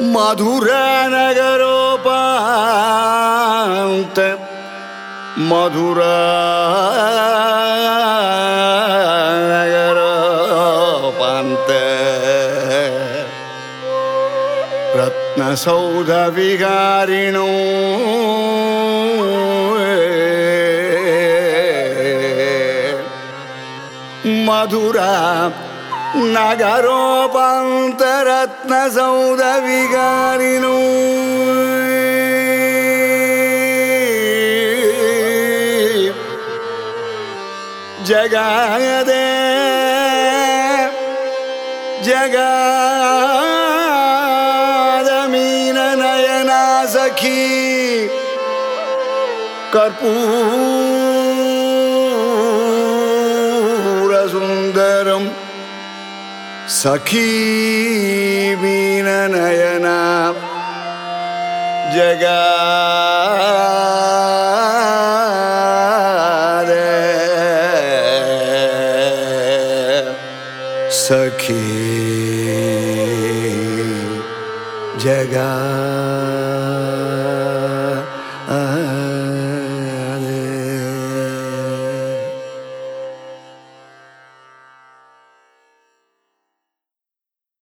ಮಧುರ ನಗರೋಪ ಮಧುರ ನಗರೋಪಂತ ರತ್ನ ವಿಗಾರಿಣೋ ಮಧುರ നഗരോപാന്തരത്നസൗധവികാരിണോ ജഗായതേ ജഗാദമീനനയനാ കർപ്പൂരസുന്ദരം സഖീ മീനനയന ജഗാദ സഖീ Jaga